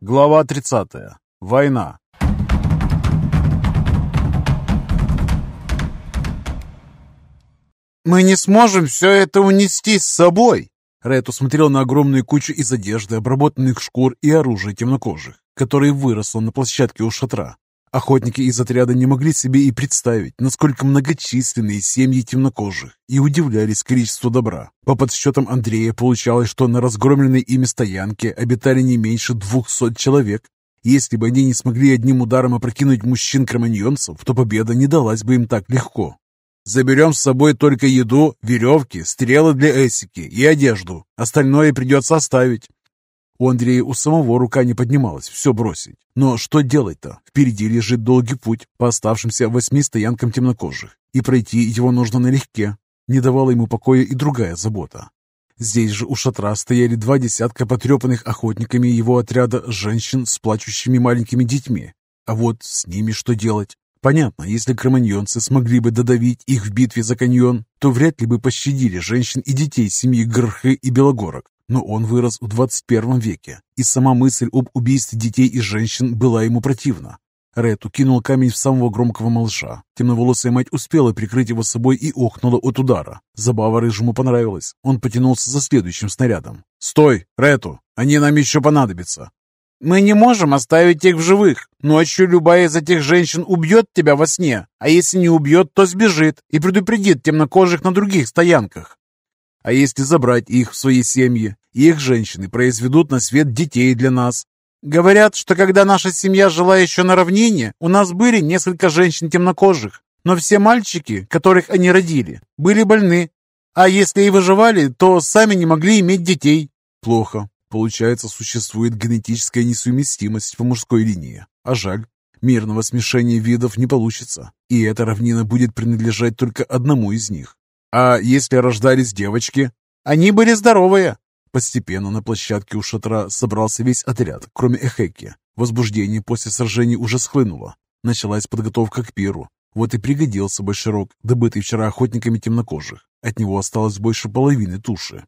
Глава 30. Война. «Мы не сможем все это унести с собой!» Ред усмотрел на огромную кучу из одежды, обработанных шкур и оружия темнокожих, которое выросло на площадке у шатра. Охотники из отряда не могли себе и представить, насколько многочисленные семьи темнокожих, и удивлялись количеству добра. По подсчетам Андрея получалось, что на разгромленной ими стоянке обитали не меньше двухсот человек. Если бы они не смогли одним ударом опрокинуть мужчин-кроманьонцев, то победа не далась бы им так легко. Заберем с собой только еду, веревки, стрелы для эсики и одежду. Остальное придется оставить. У Андрея у самого рука не поднималась все бросить. Но что делать-то? Впереди лежит долгий путь по оставшимся восьми стоянкам темнокожих, и пройти его нужно налегке. Не давала ему покоя и другая забота. Здесь же у шатра стояли два десятка потрепанных охотниками его отряда женщин с плачущими маленькими детьми. А вот с ними что делать? Понятно, если кроманьонцы смогли бы додавить их в битве за каньон, то вряд ли бы пощадили женщин и детей семьи Грхы и Белогорок. Но он вырос в 21 веке, и сама мысль об убийстве детей и женщин была ему противна. Ред укинул камень в самого громкого малыша. Темноволосая мать успела прикрыть его собой и охнула от удара. Забава рыжему понравилась. Он потянулся за следующим снарядом. «Стой, Рету! Они нам еще понадобятся!» Мы не можем оставить их в живых. Ночью любая из этих женщин убьет тебя во сне, а если не убьет, то сбежит и предупредит темнокожих на других стоянках. А если забрать их в свои семьи, их женщины произведут на свет детей для нас. Говорят, что когда наша семья жила еще на равнине, у нас были несколько женщин темнокожих, но все мальчики, которых они родили, были больны. А если и выживали, то сами не могли иметь детей. Плохо. Получается, существует генетическая несовместимость по мужской линии. А жаль, мирного смешения видов не получится, и эта равнина будет принадлежать только одному из них. А если рождались девочки? Они были здоровые. Постепенно на площадке у шатра собрался весь отряд, кроме Эхеки. Возбуждение после сражений уже схлынуло. Началась подготовка к пиру. Вот и пригодился большерок, добытый вчера охотниками темнокожих. От него осталось больше половины туши.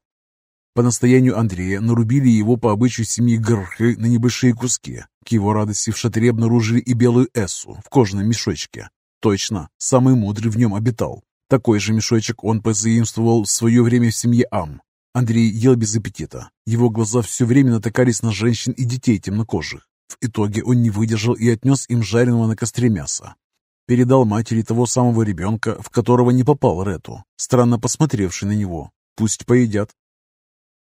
По настоянию Андрея нарубили его по обычаю семьи Грхы на небольшие куски. К его радости в шатре обнаружили и белую эссу в кожаном мешочке. Точно, самый мудрый в нем обитал. Такой же мешочек он позаимствовал в свое время в семье Ам. Андрей ел без аппетита. Его глаза все время натыкались на женщин и детей темнокожих. В итоге он не выдержал и отнес им жареного на костре мяса. Передал матери того самого ребенка, в которого не попал Рету, странно посмотревший на него. Пусть поедят,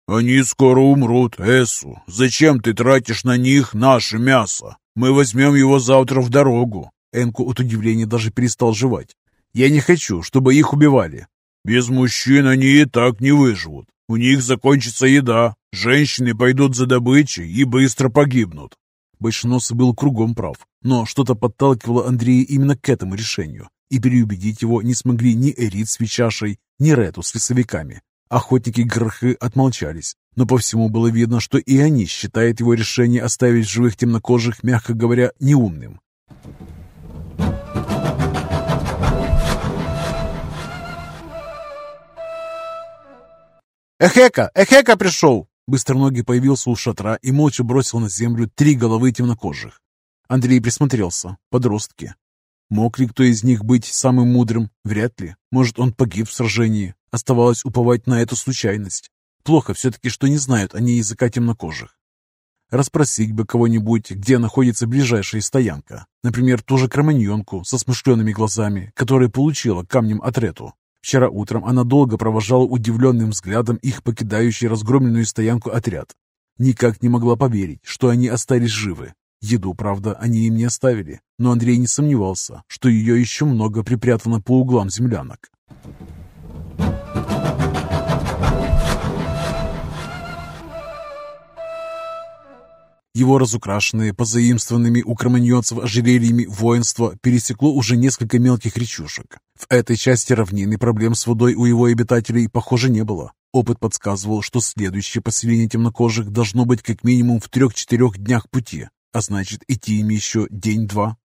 «Они скоро умрут, Эсу. Зачем ты тратишь на них наше мясо? Мы возьмем его завтра в дорогу». Энку от удивления даже перестал жевать. «Я не хочу, чтобы их убивали». «Без мужчин они и так не выживут. У них закончится еда. Женщины пойдут за добычей и быстро погибнут». Большеносый был кругом прав, но что-то подталкивало Андрея именно к этому решению, и переубедить его не смогли ни Эрит с Вичашей, ни Рету с лесовиками. Охотники Грхы отмолчались, но по всему было видно, что и они считают его решение оставить живых темнокожих, мягко говоря, неумным. «Эхека! Эхека пришел!» Быстроногий появился у шатра и молча бросил на землю три головы темнокожих. Андрей присмотрелся. Подростки. Мог ли кто из них быть самым мудрым? Вряд ли. Может, он погиб в сражении. Оставалось уповать на эту случайность. Плохо все-таки, что не знают они языка темнокожих. Расспросить бы кого-нибудь, где находится ближайшая стоянка. Например, ту же кроманьонку со смышленными глазами, которая получила камнем отрету. Вчера утром она долго провожала удивленным взглядом их покидающий разгромленную стоянку отряд. Никак не могла поверить, что они остались живы. Еду, правда, они им не оставили, но Андрей не сомневался, что ее еще много припрятано по углам землянок. Его разукрашенное, позаимствованными у кроманьонцев ожерельями воинство пересекло уже несколько мелких речушек. В этой части равнины проблем с водой у его обитателей, похоже, не было. Опыт подсказывал, что следующее поселение темнокожих должно быть как минимум в трех-четырех днях пути, а значит, идти им еще день-два.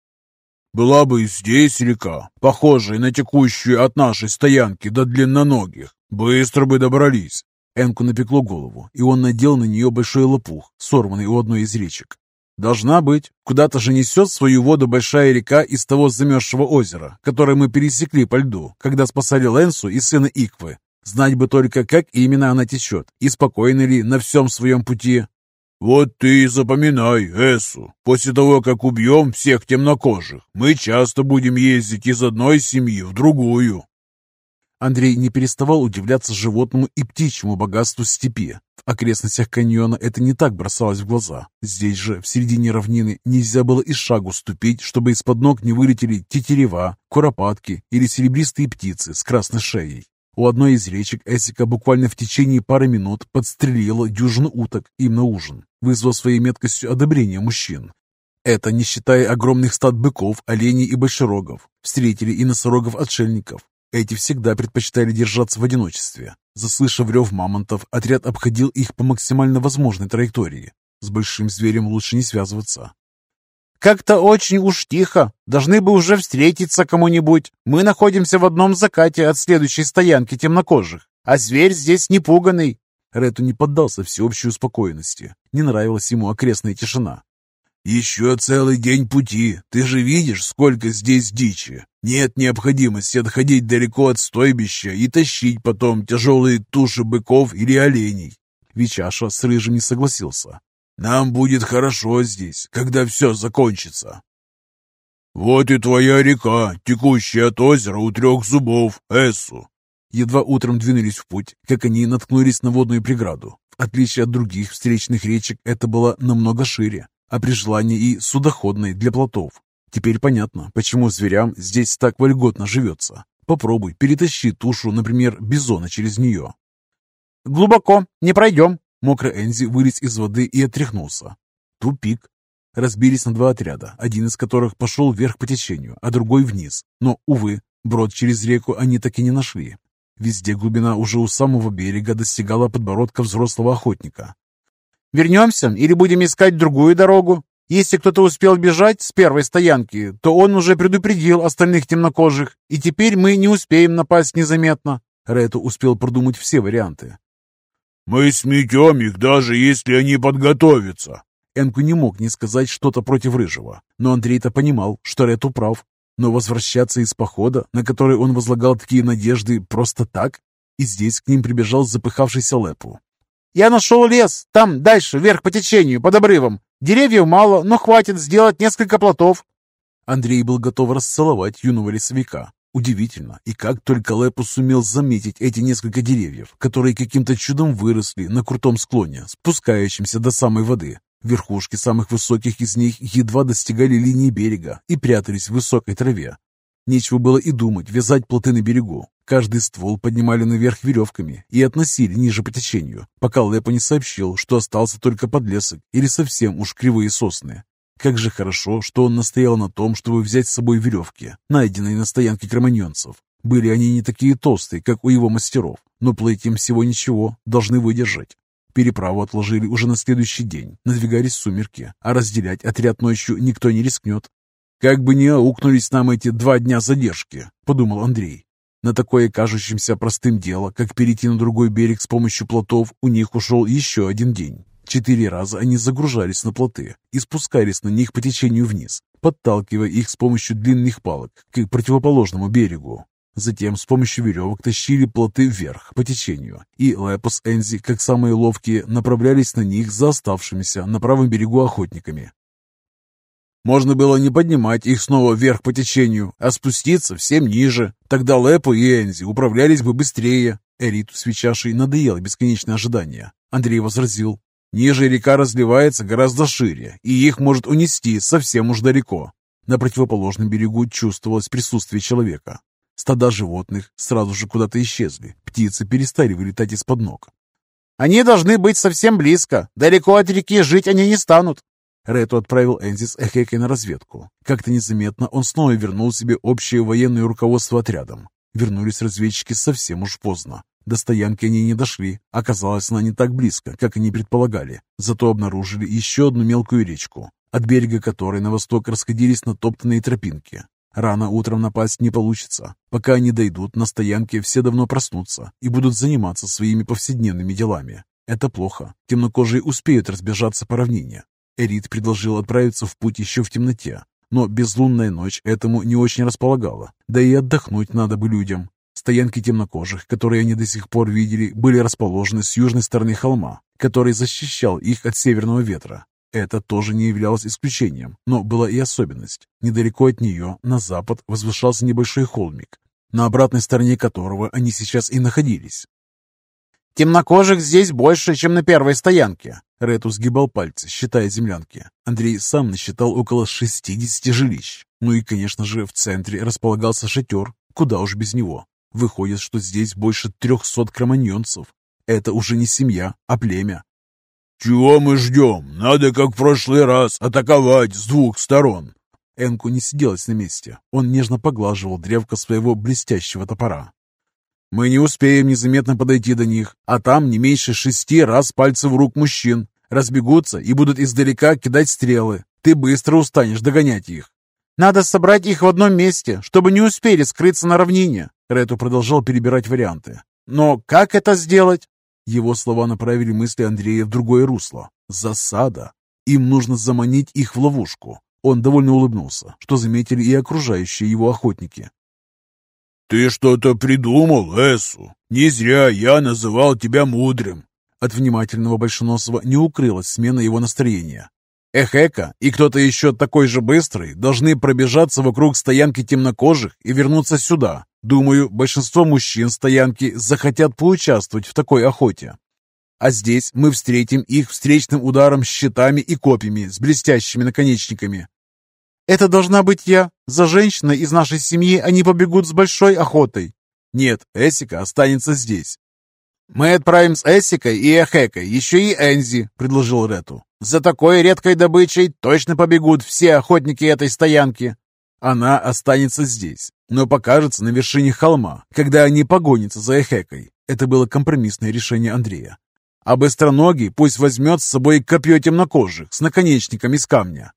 «Была бы здесь река, похожая на текущую от нашей стоянки до длинноногих, быстро бы добрались». Энку напекло голову, и он надел на нее большой лопух, сорванный у одной из речек. «Должна быть. Куда-то же несет свою воду большая река из того замерзшего озера, которое мы пересекли по льду, когда спасали Лэнсу и сына Иквы. Знать бы только, как именно она течет, и спокойно ли на всем своем пути». «Вот ты и запоминай, Эсу. После того, как убьем всех темнокожих, мы часто будем ездить из одной семьи в другую». Андрей не переставал удивляться животному и птичьему богатству степи. В окрестностях каньона это не так бросалось в глаза. Здесь же, в середине равнины, нельзя было и шагу ступить, чтобы из-под ног не вылетели тетерева, куропатки или серебристые птицы с красной шеей. У одной из речек Эсика буквально в течение пары минут подстрелила дюжину уток им на ужин, вызвав своей меткостью одобрение мужчин. Это не считая огромных стад быков, оленей и большерогов. Встретили и носорогов-отшельников, эти всегда предпочитали держаться в одиночестве. Заслышав рев мамонтов, отряд обходил их по максимально возможной траектории. С большим зверем лучше не связываться. «Как-то очень уж тихо. Должны бы уже встретиться кому-нибудь. Мы находимся в одном закате от следующей стоянки темнокожих, а зверь здесь не пуганный». Рету не поддался всеобщей успокоенности. Не нравилась ему окрестная тишина. «Еще целый день пути. Ты же видишь, сколько здесь дичи. Нет необходимости отходить далеко от стойбища и тащить потом тяжелые туши быков или оленей». Вичаша с Рыжим не согласился. «Нам будет хорошо здесь, когда все закончится». «Вот и твоя река, текущая от озера у трех зубов, Эссу». Едва утром двинулись в путь, как они наткнулись на водную преграду. В отличие от других встречных речек, это было намного шире а при желании и судоходной для плотов. Теперь понятно, почему зверям здесь так вольготно живется. Попробуй, перетащи тушу, например, бизона через нее. «Глубоко, не пройдем!» Мокрый Энзи вылез из воды и отряхнулся. Тупик. Разбились на два отряда, один из которых пошел вверх по течению, а другой вниз. Но, увы, брод через реку они так и не нашли. Везде глубина уже у самого берега достигала подбородка взрослого охотника. Вернемся или будем искать другую дорогу? Если кто-то успел бежать с первой стоянки, то он уже предупредил остальных темнокожих, и теперь мы не успеем напасть незаметно». Рету успел продумать все варианты. «Мы сметем их, даже если они подготовятся». Энку не мог не сказать что-то против Рыжего, но Андрей-то понимал, что Рету прав. Но возвращаться из похода, на который он возлагал такие надежды, просто так? И здесь к ним прибежал запыхавшийся Лепу. Я нашел лес, там, дальше, вверх по течению, под обрывом. Деревьев мало, но хватит сделать несколько плотов». Андрей был готов расцеловать юного лесовика. Удивительно, и как только Лепус сумел заметить эти несколько деревьев, которые каким-то чудом выросли на крутом склоне, спускающемся до самой воды. Верхушки самых высоких из них едва достигали линии берега и прятались в высокой траве. Нечего было и думать вязать плоты на берегу. Каждый ствол поднимали наверх веревками и относили ниже по течению, пока Лепо не сообщил, что остался только подлесок или совсем уж кривые сосны. Как же хорошо, что он настоял на том, чтобы взять с собой веревки, найденные на стоянке кроманьонцев. Были они не такие толстые, как у его мастеров, но плыть им всего ничего, должны выдержать. Переправу отложили уже на следующий день, надвигались сумерки, а разделять отряд ночью никто не рискнет. «Как бы не аукнулись нам эти два дня задержки», — подумал Андрей. На такое кажущимся простым дело, как перейти на другой берег с помощью плотов, у них ушел еще один день. Четыре раза они загружались на плоты и спускались на них по течению вниз, подталкивая их с помощью длинных палок к противоположному берегу. Затем с помощью веревок тащили плоты вверх по течению, и Лепос Энзи, как самые ловкие, направлялись на них за оставшимися на правом берегу охотниками. Можно было не поднимать их снова вверх по течению, а спуститься всем ниже. Тогда Лепо и Энзи управлялись бы быстрее. Эриту с Вичашей надоело бесконечное ожидание. Андрей возразил. Ниже река разливается гораздо шире, и их может унести совсем уж далеко. На противоположном берегу чувствовалось присутствие человека. Стада животных сразу же куда-то исчезли. Птицы перестали вылетать из-под ног. «Они должны быть совсем близко. Далеко от реки жить они не станут», Рету отправил Энзи с Эхекой на разведку. Как-то незаметно он снова вернул себе общее военное руководство отрядом. Вернулись разведчики совсем уж поздно. До стоянки они не дошли. Оказалось, она не так близко, как они предполагали. Зато обнаружили еще одну мелкую речку, от берега которой на восток расходились натоптанные тропинки. Рано утром напасть не получится. Пока они дойдут, на стоянке все давно проснутся и будут заниматься своими повседневными делами. Это плохо. Темнокожие успеют разбежаться по равнине. Эрит предложил отправиться в путь еще в темноте, но безлунная ночь этому не очень располагала. Да и отдохнуть надо бы людям. Стоянки темнокожих, которые они до сих пор видели, были расположены с южной стороны холма, который защищал их от северного ветра. Это тоже не являлось исключением, но была и особенность. Недалеко от нее, на запад, возвышался небольшой холмик, на обратной стороне которого они сейчас и находились. «Темнокожих здесь больше, чем на первой стоянке», Ред сгибал пальцы, считая землянки. Андрей сам насчитал около 60 жилищ. Ну и, конечно же, в центре располагался шатер. Куда уж без него. Выходит, что здесь больше трехсот кроманьонцев. Это уже не семья, а племя. «Чего мы ждем? Надо, как в прошлый раз, атаковать с двух сторон!» Энку не сиделось на месте. Он нежно поглаживал древко своего блестящего топора. «Мы не успеем незаметно подойти до них, а там не меньше шести раз пальцев рук мужчин. Разбегутся и будут издалека кидать стрелы. Ты быстро устанешь догонять их». «Надо собрать их в одном месте, чтобы не успели скрыться на равнине». Рету продолжал перебирать варианты. «Но как это сделать?» Его слова направили мысли Андрея в другое русло. Засада. Им нужно заманить их в ловушку. Он довольно улыбнулся, что заметили и окружающие его охотники. «Ты что-то придумал, Эсу? Не зря я называл тебя мудрым». От внимательного Большоносова не укрылась смена его настроения. Эхека и кто-то еще такой же быстрый должны пробежаться вокруг стоянки темнокожих и вернуться сюда. Думаю, большинство мужчин стоянки захотят поучаствовать в такой охоте. А здесь мы встретим их встречным ударом щитами и копьями с блестящими наконечниками. Это должна быть я. За женщиной из нашей семьи они побегут с большой охотой. Нет, Эсика останется здесь. «Мы отправим с Эссикой и Эхекой еще и Энзи», — предложил Рету. «За такой редкой добычей точно побегут все охотники этой стоянки». Она останется здесь, но покажется на вершине холма, когда они погонятся за Эхекой. Это было компромиссное решение Андрея. А быстроногий пусть возьмет с собой копье темнокожих с наконечником из камня.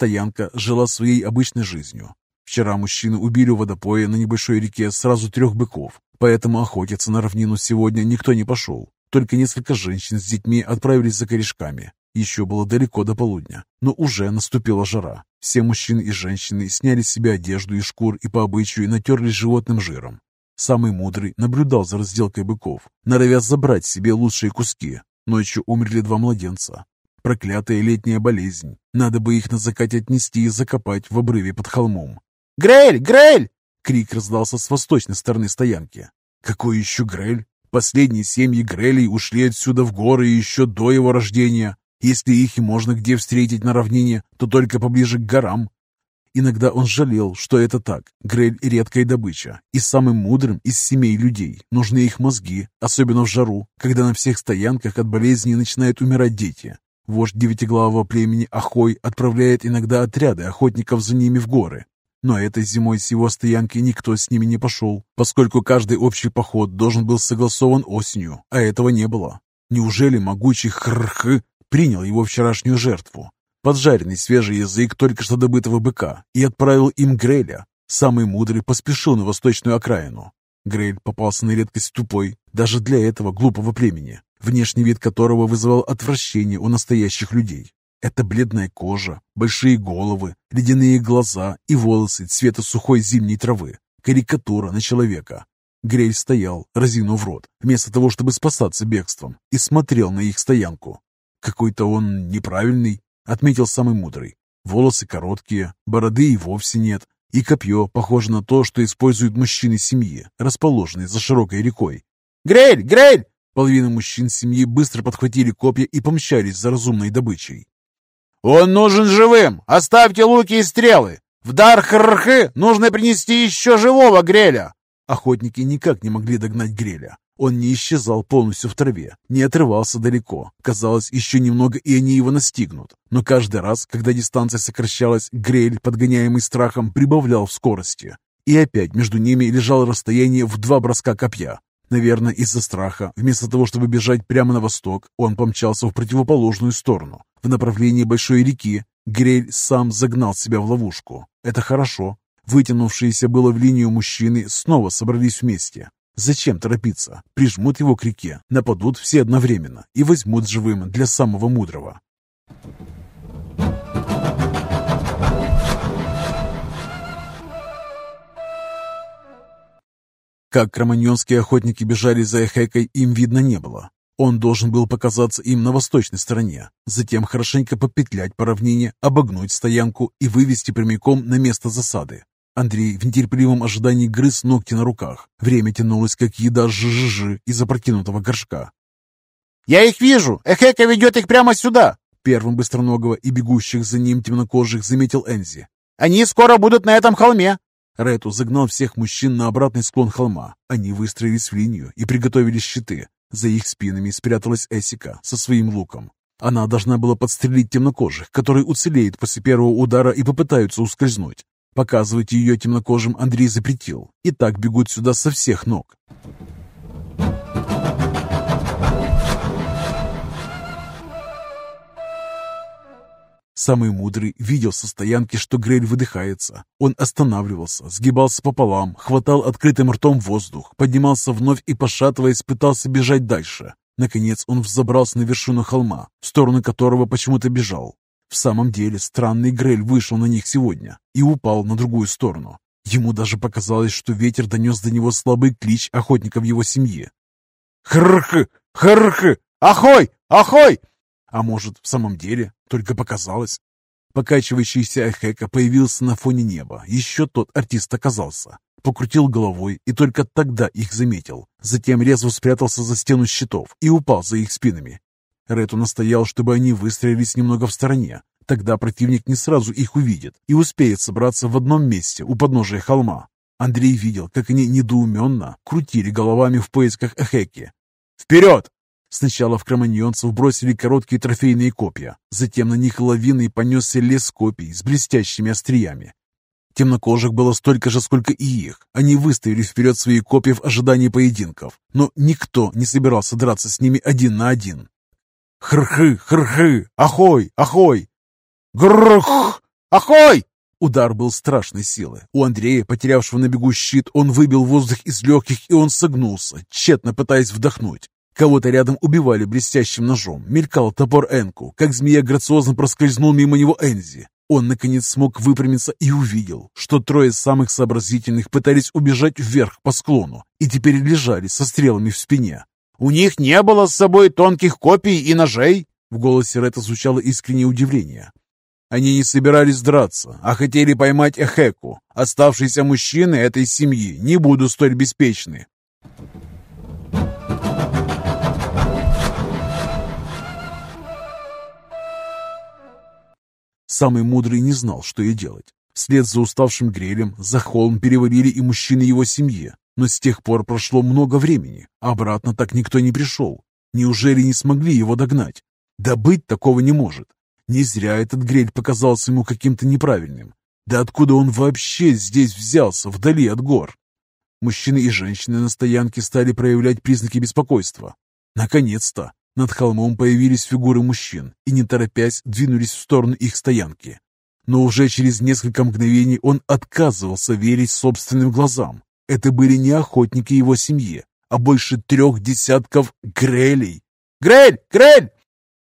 Стоянка жила своей обычной жизнью. Вчера мужчины убили у водопоя на небольшой реке сразу трех быков, поэтому охотиться на равнину сегодня никто не пошел. Только несколько женщин с детьми отправились за корешками. Еще было далеко до полудня, но уже наступила жара. Все мужчины и женщины сняли с себя одежду из шкур и по обычаю натерлись животным жиром. Самый мудрый наблюдал за разделкой быков, норовя забрать себе лучшие куски. Ночью умерли два младенца. Проклятая летняя болезнь. Надо бы их на закате отнести и закопать в обрыве под холмом. «Грель! Грель!» Крик раздался с восточной стороны стоянки. «Какой еще Грель? Последние семьи Грелей ушли отсюда в горы еще до его рождения. Если их и можно где встретить на равнине, то только поближе к горам. Иногда он жалел, что это так. Грель – редкая добыча. И самым мудрым из семей людей нужны их мозги, особенно в жару, когда на всех стоянках от болезней начинают умирать дети. Вождь девятиглавого племени Ахой отправляет иногда отряды охотников за ними в горы, но этой зимой с его стоянки никто с ними не пошел, поскольку каждый общий поход должен был согласован осенью, а этого не было. Неужели могучий Хрх принял его вчерашнюю жертву, поджаренный свежий язык только что добытого быка, и отправил им Греля? Самый мудрый поспешил на восточную окраину. Грель попался на редкость тупой, даже для этого глупого племени, внешний вид которого вызывал отвращение у настоящих людей. Это бледная кожа, большие головы, ледяные глаза и волосы цвета сухой зимней травы. Карикатура на человека. Грель стоял, разинув рот, вместо того, чтобы спасаться бегством, и смотрел на их стоянку. «Какой-то он неправильный», — отметил самый мудрый. Волосы короткие, бороды и вовсе нет, и копье похоже на то, что используют мужчины семьи, расположенные за широкой рекой. «Грель! Грель!» Половина мужчин семьи быстро подхватили копья и помчались за разумной добычей. «Он нужен живым! Оставьте луки и стрелы! В дар Хрхы нужно принести еще живого Греля!» Охотники никак не могли догнать Греля. Он не исчезал полностью в траве, не отрывался далеко. Казалось, еще немного, и они его настигнут. Но каждый раз, когда дистанция сокращалась, Грель, подгоняемый страхом, прибавлял в скорости. И опять между ними лежало расстояние в два броска копья. Наверное, из-за страха, вместо того, чтобы бежать прямо на восток, он помчался в противоположную сторону, в направлении большой реки. Грель сам загнал себя в ловушку. Это хорошо. Вытянувшиеся было в линию мужчины снова собрались вместе. Зачем торопиться? Прижмут его к реке, нападут все одновременно и возьмут живым для самого мудрого. Как кроманьонские охотники бежали за Эхекой, им видно не было. Он должен был показаться им на восточной стороне, затем хорошенько попетлять по равнине, обогнуть стоянку и вывести прямиком на место засады. Андрей в нетерпеливом ожидании грыз ногти на руках. Время тянулось, как еда жжж из опрокинутого горшка. «Я их вижу! Эхека ведет их прямо сюда!» Первым быстроногого и бегущих за ним темнокожих заметил Энзи. «Они скоро будут на этом холме!» Рету загнал всех мужчин на обратный склон холма. Они выстроились в линию и приготовили щиты. За их спинами спряталась Эсика со своим луком. Она должна была подстрелить темнокожих, которые уцелеют после первого удара и попытаются ускользнуть. Показывать ее темнокожим Андрей запретил. И так бегут сюда со всех ног. Самый мудрый видел со стоянки, что Грель выдыхается. Он останавливался, сгибался пополам, хватал открытым ртом воздух, поднимался вновь и, пошатываясь, пытался бежать дальше. Наконец он взобрался на вершину холма, в сторону которого почему-то бежал. В самом деле странный Грель вышел на них сегодня и упал на другую сторону. Ему даже показалось, что ветер донес до него слабый клич охотников его семьи. «Хрх! Хрх! Ахой! Ахой!» А может, в самом деле, только показалось? Покачивающийся Эхека появился на фоне неба. Еще тот артист оказался. Покрутил головой и только тогда их заметил. Затем резво спрятался за стену щитов и упал за их спинами. Рету настоял, чтобы они выстроились немного в стороне. Тогда противник не сразу их увидит и успеет собраться в одном месте у подножия холма. Андрей видел, как они недоуменно крутили головами в поисках Эхеки. «Вперед!» Сначала в кроманьонцев бросили короткие трофейные копья, затем на них лавиной понесся лес копий с блестящими остриями. Темнокожих было столько же, сколько и их. Они выставили вперед свои копья в ожидании поединков, но никто не собирался драться с ними один на один. Хрхы, хрхы, ахой, ахой! Грх, ахой! Удар был страшной силы. У Андрея, потерявшего на бегу щит, он выбил воздух из легких, и он согнулся, тщетно пытаясь вдохнуть. Кого-то рядом убивали блестящим ножом. Мелькал топор Энку, как змея грациозно проскользнул мимо него Энзи. Он, наконец, смог выпрямиться и увидел, что трое самых сообразительных пытались убежать вверх по склону и теперь лежали со стрелами в спине. «У них не было с собой тонких копий и ножей?» В голосе Ретта звучало искреннее удивление. Они не собирались драться, а хотели поймать Эхеку. Оставшиеся мужчины этой семьи не будут столь беспечны. Самый мудрый не знал, что и делать. Вслед за уставшим грелем за холм перевалили и мужчины его семьи. Но с тех пор прошло много времени, а обратно так никто не пришел. Неужели не смогли его догнать? Да быть такого не может. Не зря этот грель показался ему каким-то неправильным. Да откуда он вообще здесь взялся, вдали от гор? Мужчины и женщины на стоянке стали проявлять признаки беспокойства. Наконец-то! Над холмом появились фигуры мужчин и, не торопясь, двинулись в сторону их стоянки. Но уже через несколько мгновений он отказывался верить собственным глазам. Это были не охотники его семьи, а больше трех десятков грелей. «Грель! Грель!»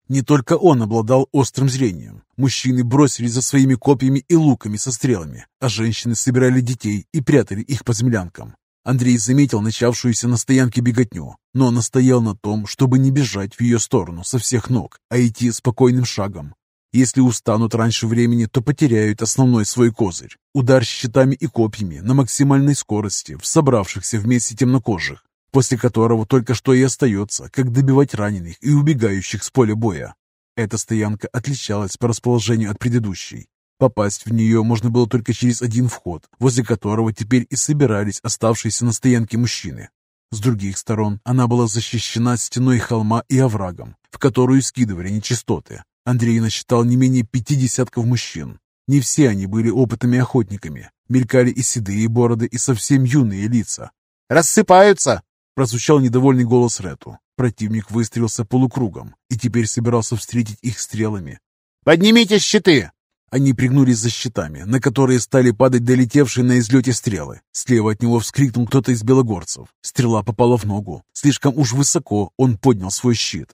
Не только он обладал острым зрением. Мужчины бросились за своими копьями и луками со стрелами, а женщины собирали детей и прятали их по землянкам. Андрей заметил начавшуюся на стоянке беготню, но настоял на том, чтобы не бежать в ее сторону со всех ног, а идти спокойным шагом. Если устанут раньше времени, то потеряют основной свой козырь – удар щитами и копьями на максимальной скорости в собравшихся вместе темнокожих, после которого только что и остается, как добивать раненых и убегающих с поля боя. Эта стоянка отличалась по расположению от предыдущей. Попасть в нее можно было только через один вход, возле которого теперь и собирались оставшиеся на стоянке мужчины. С других сторон она была защищена стеной холма и оврагом, в которую скидывали нечистоты. Андрей насчитал не менее пяти десятков мужчин. Не все они были опытными охотниками. Мелькали и седые бороды, и совсем юные лица. «Рассыпаются!» Прозвучал недовольный голос Рету. Противник выстрелился полукругом и теперь собирался встретить их стрелами. «Поднимите щиты!» Они пригнулись за щитами, на которые стали падать долетевшие на излете стрелы. Слева от него вскрикнул кто-то из белогорцев. Стрела попала в ногу. Слишком уж высоко он поднял свой щит.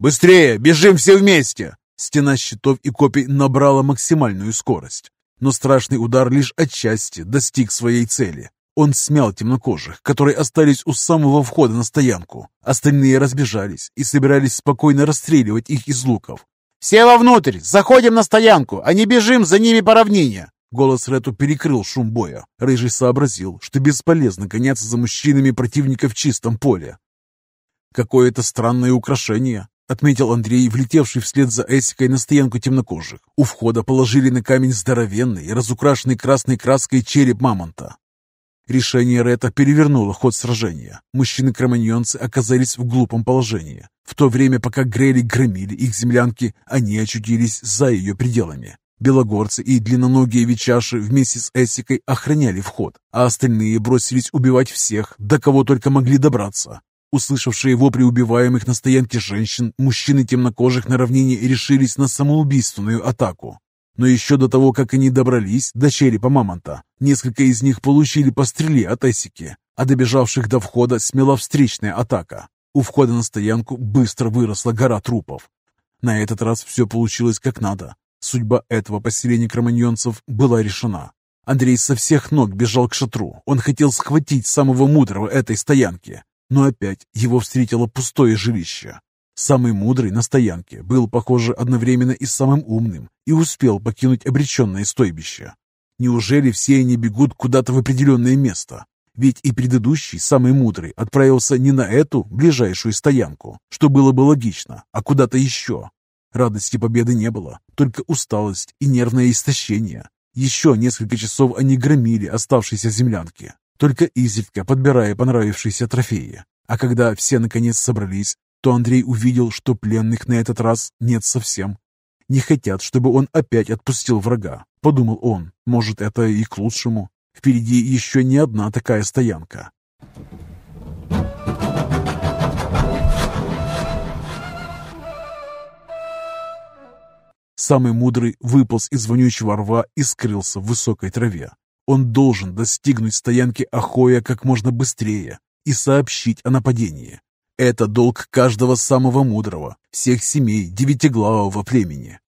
«Быстрее! Бежим все вместе!» Стена щитов и копий набрала максимальную скорость. Но страшный удар лишь отчасти достиг своей цели. Он смял темнокожих, которые остались у самого входа на стоянку. Остальные разбежались и собирались спокойно расстреливать их из луков. «Все вовнутрь! Заходим на стоянку, а не бежим за ними по равнине!» Голос Рету перекрыл шум боя. Рыжий сообразил, что бесполезно гоняться за мужчинами противника в чистом поле. «Какое-то странное украшение», — отметил Андрей, влетевший вслед за Эсикой на стоянку темнокожих. У входа положили на камень здоровенный, разукрашенный красной краской череп мамонта. Решение Рета перевернуло ход сражения. Мужчины-кроманьонцы оказались в глупом положении. В то время, пока Грейли громили их землянки, они очутились за ее пределами. Белогорцы и длинноногие ветчаши вместе с Эсикой охраняли вход, а остальные бросились убивать всех, до кого только могли добраться. Услышавшие вопли убиваемых на стоянке женщин, мужчины темнокожих на равнине решились на самоубийственную атаку. Но еще до того, как они добрались до черепа мамонта, несколько из них получили по стреле от Эсики, а добежавших до входа смела встречная атака. У входа на стоянку быстро выросла гора трупов. На этот раз все получилось как надо. Судьба этого поселения кроманьонцев была решена. Андрей со всех ног бежал к шатру. Он хотел схватить самого мудрого этой стоянки. Но опять его встретило пустое жилище. Самый мудрый на стоянке был, похоже, одновременно и самым умным и успел покинуть обреченное стойбище. Неужели все они бегут куда-то в определенное место? Ведь и предыдущий, самый мудрый, отправился не на эту ближайшую стоянку, что было бы логично, а куда-то еще. Радости победы не было, только усталость и нервное истощение. Еще несколько часов они громили оставшиеся землянки, только изредка подбирая понравившиеся трофеи. А когда все наконец собрались, то Андрей увидел, что пленных на этот раз нет совсем. Не хотят, чтобы он опять отпустил врага, подумал он. Может, это и к лучшему. Впереди еще не одна такая стоянка. Самый мудрый выполз из вонючего рва и скрылся в высокой траве. Он должен достигнуть стоянки Ахоя как можно быстрее и сообщить о нападении. Это долг каждого самого мудрого, всех семей девятиглавого племени.